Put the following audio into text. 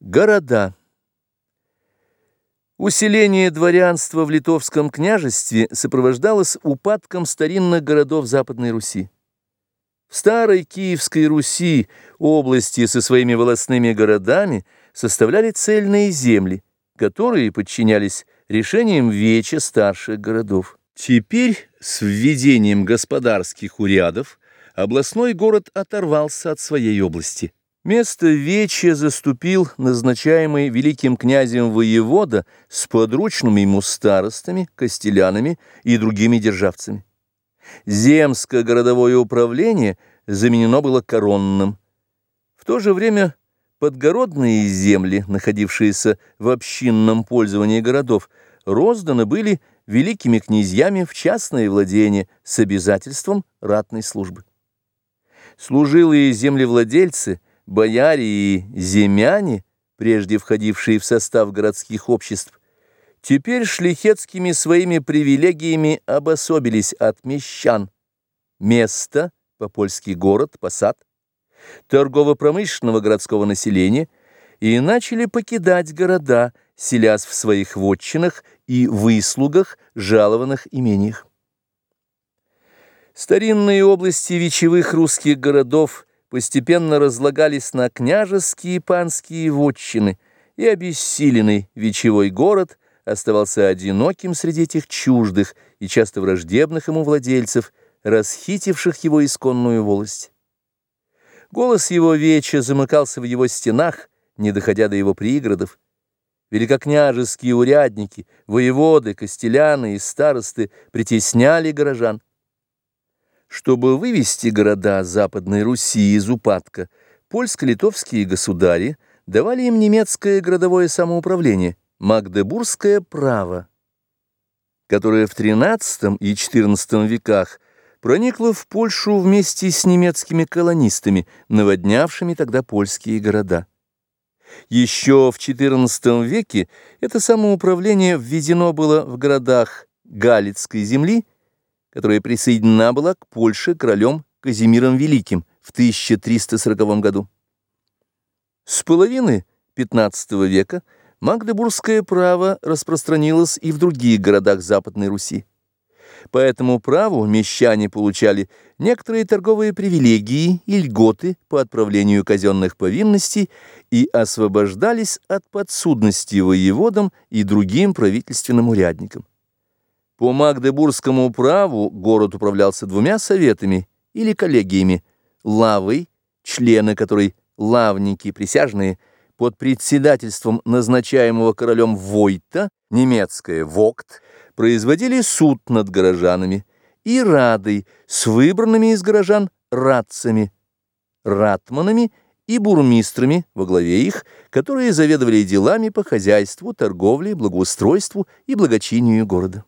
Города. Усиление дворянства в литовском княжестве сопровождалось упадком старинных городов Западной Руси. В старой Киевской Руси области со своими волосными городами составляли цельные земли, которые подчинялись решениям веча старших городов. Теперь с введением господарских урядов областной город оторвался от своей области – Место Веча заступил назначаемый великим князем воевода с подручными ему старостами, костелянами и другими державцами. Земское городовое управление заменено было коронным. В то же время подгородные земли, находившиеся в общинном пользовании городов, розданы были великими князьями в частное владение с обязательством ратной службы. Служилые землевладельцы – бояре и земяне, прежде входившие в состав городских обществ, теперь шлихетскими своими привилегиями обособились от мещан. Место, по-польски город, посад, торгово-промышленного городского населения и начали покидать города, селясь в своих вотчинах и выслугах, жалованных имениях. Старинные области вечевых русских городов – постепенно разлагались на княжеские и панские вотчины, и обессиленный вечевой город оставался одиноким среди этих чуждых и часто враждебных ему владельцев, расхитивших его исконную волость. Голос его веча замыкался в его стенах, не доходя до его пригородов. Великокняжеские урядники, воеводы, костеляны и старосты притесняли горожан. Чтобы вывести города Западной Руси из упадка, польско-литовские государи давали им немецкое городовое самоуправление, Магдебургское право, которое в XIII и XIV веках проникло в Польшу вместе с немецкими колонистами, наводнявшими тогда польские города. Еще в XIV веке это самоуправление введено было в городах Галицкой земли которая присоединена была к Польше королем Казимиром Великим в 1340 году. С половины XV века магдебургское право распространилось и в других городах Западной Руси. По этому праву мещане получали некоторые торговые привилегии и льготы по отправлению казенных повинностей и освобождались от подсудности воеводам и другим правительственным урядникам. По Магдебургскому праву город управлялся двумя советами или коллегиями, лавой, члены которой лавники присяжные, под председательством назначаемого королем Войта, немецкое «Вокт», производили суд над горожанами, и радой с выбранными из горожан радцами, ратманами и бурмистрами во главе их, которые заведовали делами по хозяйству, торговле, благоустройству и благочинию города.